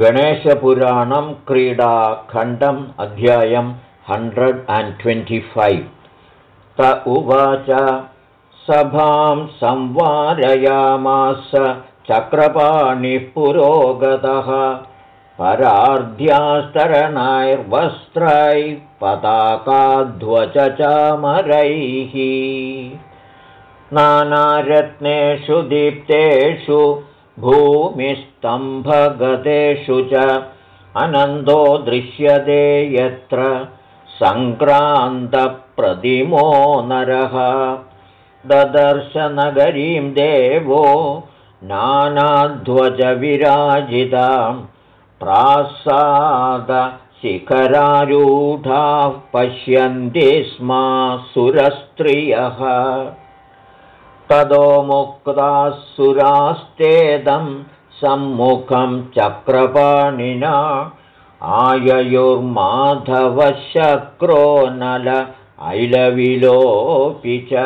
गणेशपुराणं क्रीडाखण्डम् अध्यायं hundred and twenty-five त उवाच सभां संवारयामास चक्रपाणिः पुरोगतः परार्ध्यास्तरणैर्वस्त्रैः पताकाध्वचचामरैः नानारत्नेषु दीप्तेषु भूमिस्तम्भगतेषु च अनन्दो दृश्यते यत्र सङ्क्रान्तप्रतिमो नरः। ददर्शनगरीं देवो नानाध्वजविराजितां प्रासादशिखरारूढाः पश्यन्ति स्मा सुरस्त्रियः तदो मुक्ताः सुरास्तेदं सम्मुखं चक्रपाणिना आययुर्माधवशक्रो नल ऐलविलोऽपि च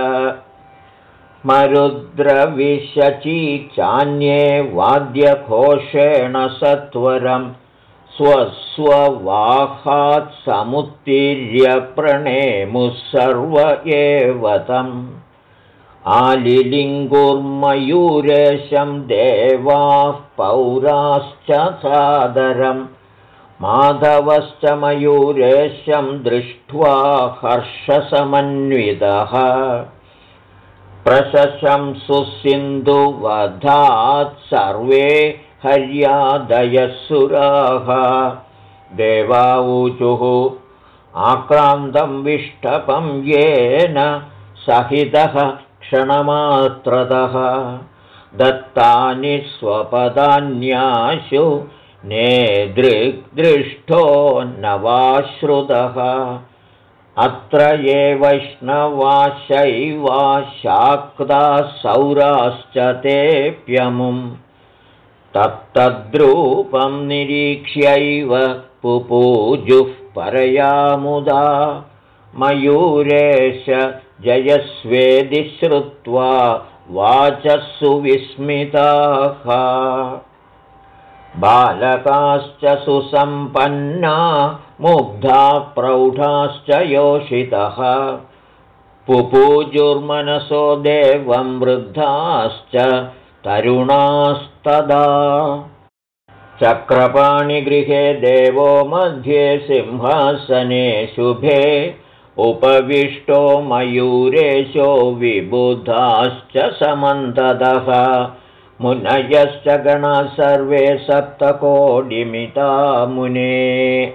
मरुद्रविशची चान्ये वाद्यघोषेण सत्वरं स्वस्ववाहात् समुत्तीर्य प्रणेमुः सर्व एव तम् आलिलिङ्गुर्मयूरेशं देवाः पौराश्च सादरं माधवश्च मयूरेशं दृष्ट्वा हर्षसमन्वितः। प्रशशंसुसिन्धुवधात् सर्वे हर्यादयसुराः। देवाऊचुः आक्रान्तं विष्टपं येन सहितः क्षणमात्रतः दत्तानि स्वपदान्याशु नेदृग्दृष्टो नवाश्रुतः। अत्र ये वैष्णवाशैवा शाक्ताः सौराश्च तेऽप्यमुम् तत्तद्रूपं निरीक्ष्यैव पुपूजुः परयामुदा। मयूरेश जयस्वेदि श्रुत्वा वाचः सुविस्मिताः बालकाश्च सुसम्पन्ना मुग्धा प्रौढाश्च योषितः। पुपूजुर्मनसो देवं वृद्धाश्च तरुणास्तदा। चक्रपाणिगृहे देवो मध्ये सिंहासने शुभे उपविष्टो मयूरेशो विबुधाश्च समन्तदः मुनयश्च गणाः सर्वे सप्तकोटिमिता मुने।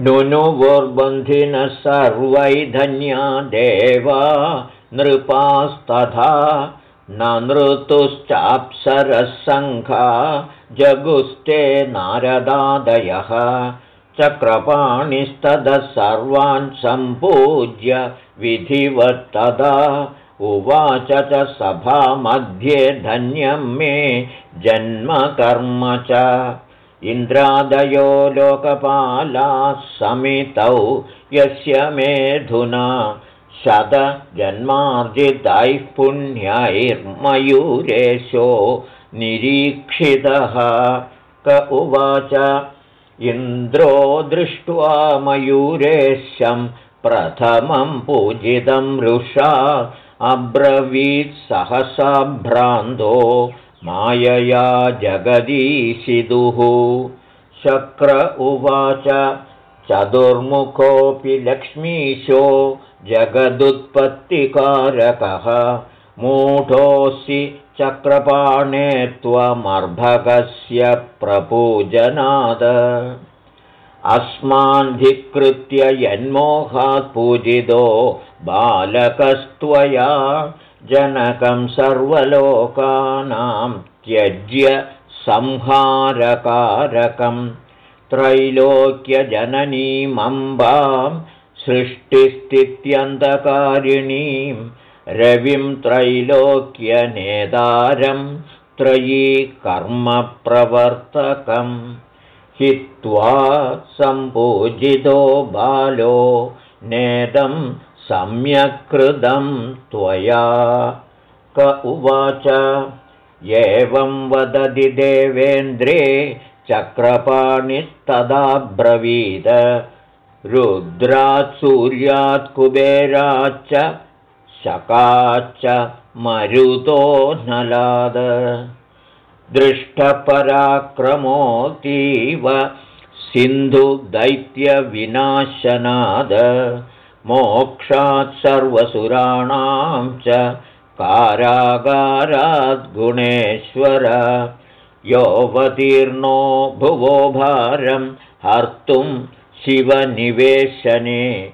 नुनुवुर्बन्धिनः सर्वैधन्या देवा नृपास्तथा। न नृतुश्चाप्सरसङ्घा जगुस्ते नारदादयः चक्रपाणिस्ततः सर्वान् सम्पूज्य विधिवत्तदा उवाच च सभामध्ये धन्यं मे जन्मकर्म च। इन्द्रादयो लोकपालाः समितौ यस्य मेधुना शतजन्मार्जितैः पुण्यैर्मयूरेशो निरीक्षितः। क उवाच इन्द्रो दृष्ट्वा मयूरेशं प्रथमं पूजितं रुषा अब्रवीत् सहसा भ्रान्तो मायया जगदीशिदुः। शक्र उवाच चतुर्मुखोऽपि लक्ष्मीशो जगदुत्पत्तिकारकः मूढोऽसि चक्रपाणे त्वमर्भकस्य प्रपूजनाद। अस्मान्धिकृत्य यन्मोहात् पूजितो बालकस्त्वया जनकं सर्वलोकानां त्यज्य संहारकारकं त्रैलोक्यजननीमम्बां सृष्टिस्थित्यन्तकारिणीं रविं त्रैलोक्यनेदारं त्रयी कर्मप्रवर्तकम् हित्वा सम्पूजितो बालो नेदं सम्यक्कृतं त्वया। क उवाच एवं वदति देवेन्द्रे चक्रपाणिस्तदाब्रवीद। रुद्रात् सूर्यात् कुबेराच्च शकाच्च मरुतो नलाद। दृष्टपराक्रमोऽतीव सिन्धुदैत्यविनाशनाद। मोक्षात् सर्वसुराणां च कारागाराद्गुणेश्वर योऽवतीर्णो भुवो भारं हर्तुं शिवनिवेशने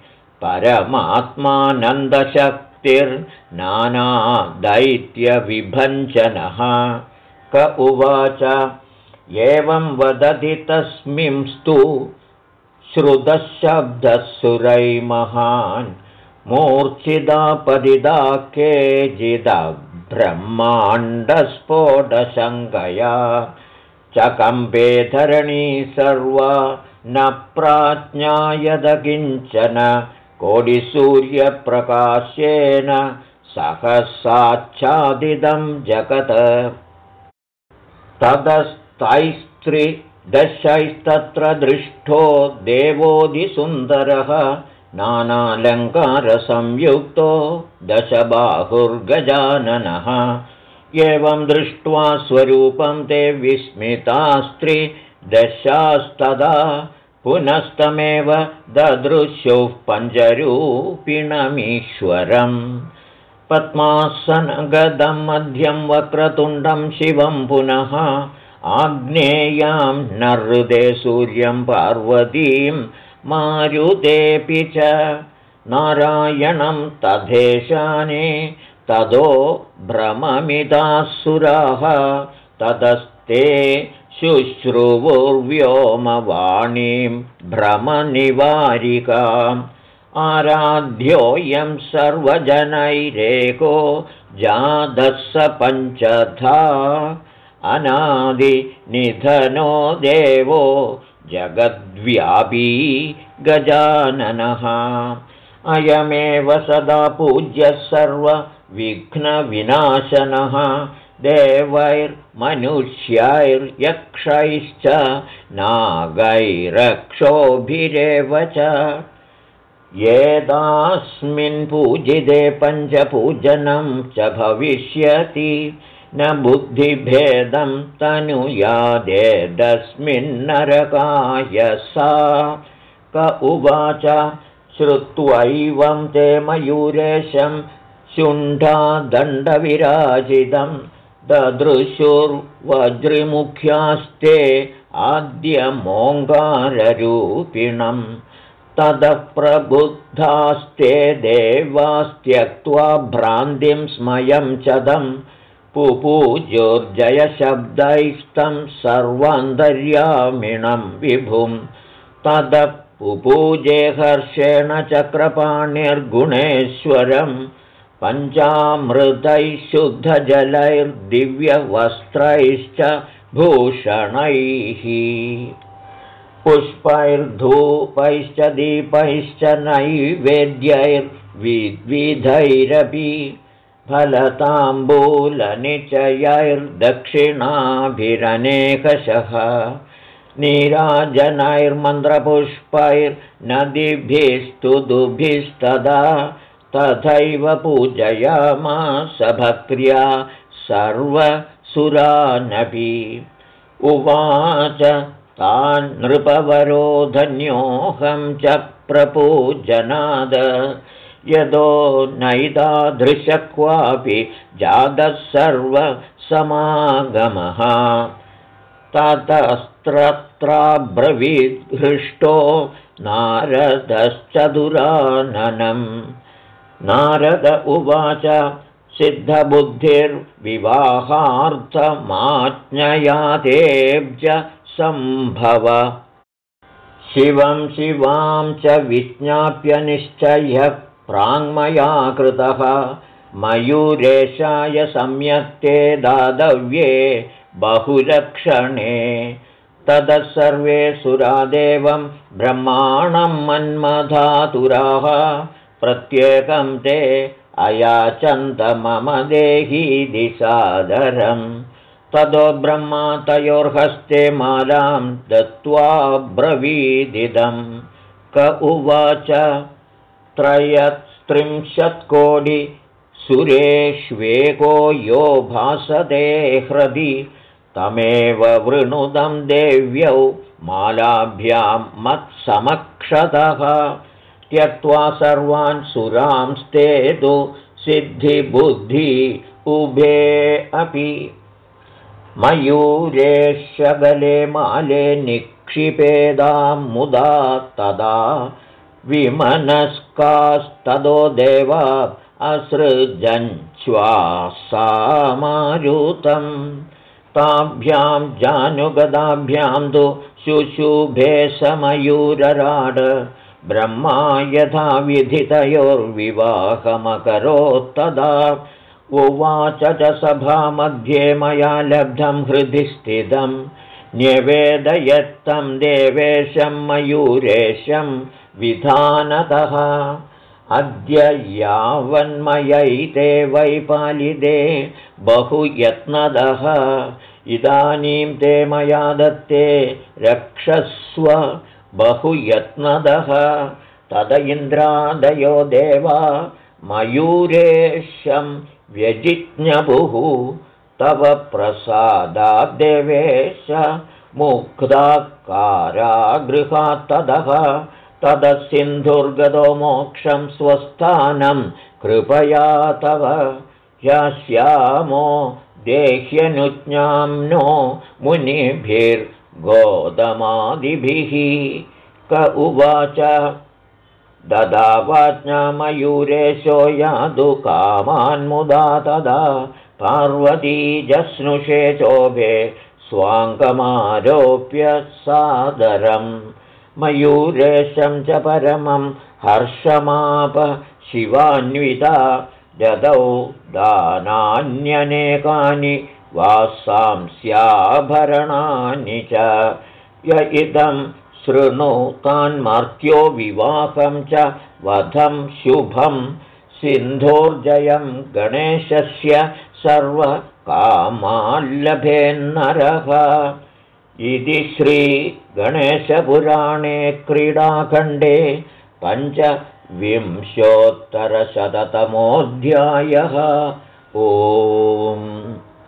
परमात्मानन्दशक्तिर्नानादैत्यविभञ्जनः क उवाच एवं वदति तस्मिंस्तु श्रुतशब्दः सुरैमहान् मूर्च्छिदापदिदा केचिदब्रह्माण्डस्फोटशङ्कया। चकम्पेधरणी सर्वा न प्राज्ञायद किञ्चन कोडिसूर्यप्रकाशेन सहसाच्छादिदं जगत्। ततस्तैस्त्रिदशैस्तत्र दृष्टो देवोऽधिसुन्दरः नानालङ्कारसंयुक्तो दशबाहुर्गजाननः। एवं दृष्ट्वा स्वरूपं ते विस्मितास्त्रिदशास्तदा पुनस्तमेव ददृश्युः पञ्चरूपिणमीश्वरम्। पद्मासनगदं मध्यं वक्रतुण्डं शिवं पुनः आग्नेयां नहृदे सूर्यं पार्वतीं मारुतेऽपि च। नारायणं तथेशाने तदो भ्रममिदासुराः। ततस्ते शुश्रुवुर्व्योमवाणीं भ्रमनिवारिकाम् आराध्योऽयं सर्वजनैरेको जातः स पञ्चधा अनादिनिधनो देवो जगद्व्यापी गजाननः। अयमेव सदा पूज्यः सर्वविघ्नविनाशनः देवैर्मनुष्यैर्यक्षैश्च नागैरक्षोभिरेव च। येदास्मिन् पूजिते पञ्चपूजनं च भविष्यति। न बुद्धिभेदं तनुयादेदस्मिन्नरकाय सा क उवाच श्रुत्वैवं ते मयूरेशं शुण्ठादण्डविराजितं ददृशुर्वज्रिमुख्यास्ते आद्यमोङ्गाररूपिणम् ततः प्रबुद्धास्ते देवास्त्यक्त्वा भ्रान्तिं स्मयं चदं पुपूज्योर्जयशब्दैस्तं सर्वान्तर्यामिणं विभुं ततः पुपूजे हर्षेण चक्रपाणिर्गुणेश्वरं पञ्चामृतैः शुद्धजलैर्दिव्यवस्त्रैश्च भूषणैः। पुष्पैर्धूपैश्च दीपैश्च नैवेद्यैर्विद्विधैरपि फलताम्बूलनिचयैर्दक्षिणाभिरनेकशः। नीराजनैर्मन्त्रपुष्पैर्नदीभिस्तुदुभिस्तदा तथैव पूजयामासभक्र्या सर्वसुरानपि। उवाच तान् नृपवरो धन्योऽहं च प्रपूजनाद। यदो नैतादृशक्वापि जातः सर्वसमागमः। ततस्त्रत्राब्रवीद्हृष्टो नारदश्चतुराननं नारद उवाच सिद्धबुद्धिर्विवाहार्थमाज्ञयातेब्ज सम्भव। शिवं शिवां च विज्ञाप्य निश्चयः प्राङ्मया कृतः मयूरेशाय सम्यक्ते दातव्ये ततः सर्वे सुरादेवं ब्रह्माणं मन्मधातुराः प्रत्येकं ते अयाचन्त मम देही दिसादरम् ततो ब्रह्मा तयोर्हस्ते मालां दत्त्वा ब्रवीदिदं क उवाच त्रयस्त्रिंशत्कोटिसुरेष्वेको यो भासते हृदि। तमेव वृणुदं देव्यौ मालाभ्यां मत्समक्षतः त्यक्त्वा सर्वान् सुरांस्ते तु सिद्धिबुद्धि उभे अपि। मयूरेशबले माले निक्षिपेदां मुदा तदा विमनस्कास्तदो देवा असृजञ्च्वासामारुतं ताभ्यां जानुगदाभ्यां तु शुशुभे समयूरराड ब्रह्मा यथा विधितयोर्विवाहमकरोत्तदा। उवाच च सभामध्ये मया लब्धं हृदि स्थितं। न्यवेदयत्तं देवेशं मयूरेशं विधानतः। अद्य यावन्मयैते वैपालिदे बहुयत्नदः। इदानीं ते मया दत्ते रक्षस्व बहुयत्नदः। तद इन्द्रादयो देवा मयूरेशं व्यजिज्ञबुः तव प्रसादाद्देवेश मुग्धाकारागृहात्तदः तदः। सिन्धुर्गतो मोक्षं स्वस्थानं कृपया तव। यास्यामो देह्यनुज्ञां नो मुनिभिर्गोदमादिभिः क उवाच। ददावाज्ञामयूरेशो यादु कामान्मुदा तदा पार्वती जस्नुषे चोभे स्वाङ्गमारोप्य सादरम् मयूरेशं च परमं हर्षमाप शिवान्विता। ददौ दानान्यनेकानि वासांस्याभरणानि च। य इदं शृणुतान्मार्त्यो विवाहं च वधं शुभं सिन्धोर्जयं गणेशस्य सर्वकामाल्लभेन्नरः। इति श्रीगणेशपुराणे क्रीडाखण्डे पञ्चविंशोत्तरशततमोऽध्यायः। ओम्